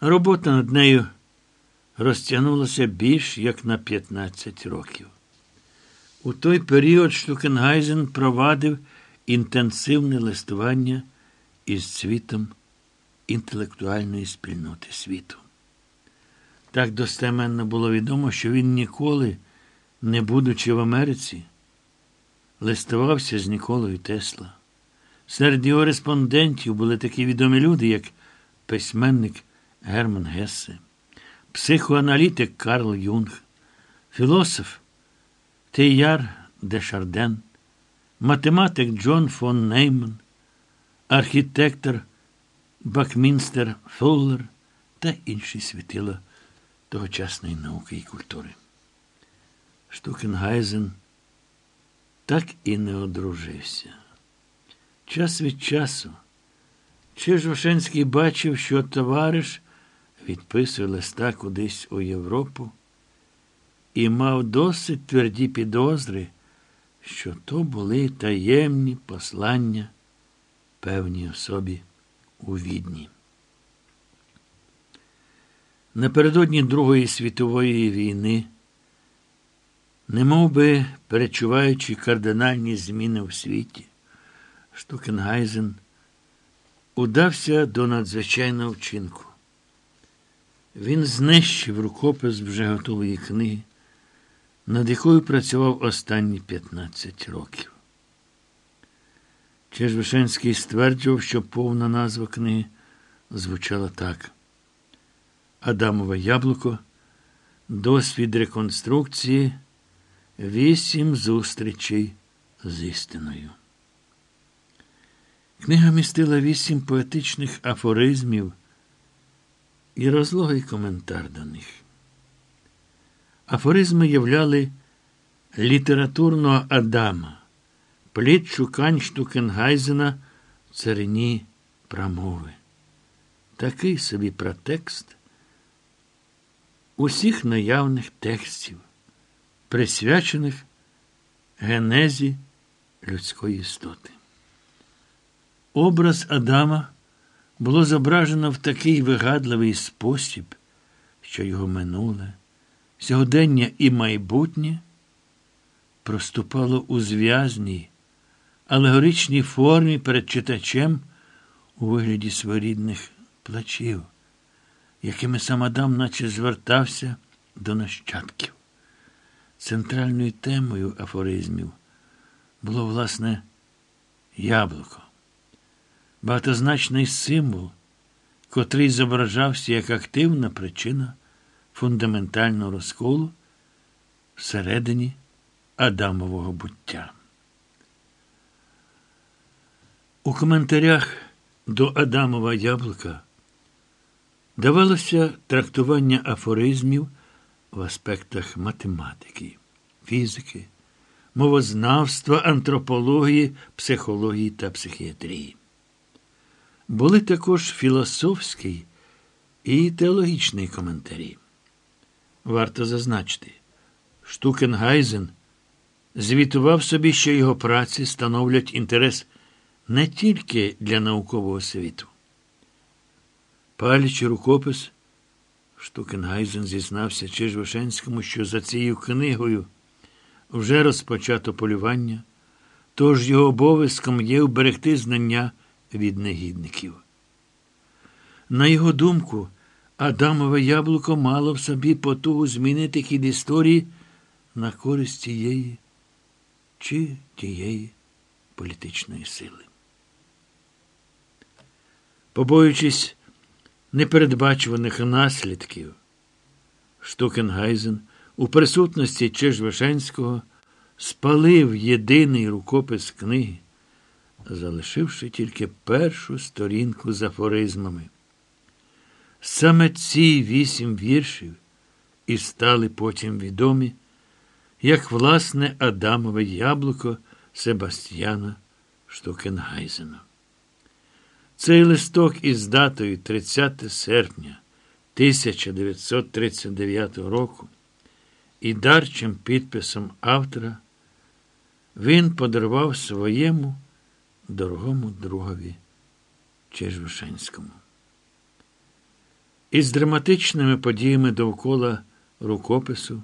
Робота над нею розтягнулася більш як на 15 років. У той період Штукенгайзен провадив інтенсивне листування із світом інтелектуальної спільноти світу. Так достеменно було відомо, що він ніколи, не будучи в Америці, листувався з Ніколою Тесла. Серед його респондентів були такі відомі люди, як письменник Герман Гессе, психоаналітик Карл Юнг, філософ Тейяр Дешарден, математик Джон фон Нейман, архітектор Бакмінстер Фоллер та інші світила тогочасної науки і культури. Штукенгайзен так і не одружився. Час від часу Чижушенський бачив, що товариш відписує листа кудись у Європу і мав досить тверді підозри, що то були таємні послання певній особі у відні. Напередодні Другої світової війни, немов би перечуваючи кардинальні зміни в світі, Штукенгайзен удався до надзвичайного вчинку. Він знищив рукопис вже готової книги, над якою працював останні 15 років. Чежвишенський стверджував, що повна назва книги звучала так: Адамове яблуко, досвід реконструкції, вісім зустрічей з істиною. Книга містила вісім поетичних афоризмів і розлогий коментар до них. Афоризми являли літературного Адама, плід шукань Штукенгайзена в царині промови. Такий собі протекст усіх наявних текстів, присвячених генезі людської істоти. Образ Адама було зображено в такий вигадливий спосіб, що його минуле, сьогодення і майбутнє проступало у зв'язній, алегоричній формі перед читачем у вигляді своєрідних плачів, якими сам Адам наче звертався до нащадків. Центральною темою афоризмів було, власне, яблуко багатозначний символ, котрий зображався як активна причина фундаментального розколу всередині Адамового буття. У коментарях до Адамова яблука давалося трактування афоризмів в аспектах математики, фізики, мовознавства, антропології, психології та психіатрії. Були також філософський і теологічний коментарі. Варто зазначити, Штукенгайзен звітував собі, що його праці становлять інтерес не тільки для наукового світу. Палячи рукопис, Штукенгайзен зізнався Чижвошенському, що за цією книгою вже розпочато полювання, тож його обов'язком є вберегти знання від негідників. На його думку, Адамове яблуко мало в собі потугу змінити хід історії на користь тієї чи тієї політичної сили. Побоюючись непередбачуваних наслідків, Штукенгайзен у присутності Чижвишенського спалив єдиний рукопис книги залишивши тільки першу сторінку з афоризмами. Саме ці вісім віршів і стали потім відомі, як власне Адамове яблуко Себастьяна Штукенгайзена. Цей листок із датою 30 серпня 1939 року і дарчим підписом автора він подарував своєму дорогому другові Чежушенському. із драматичними подіями довкола рукопису,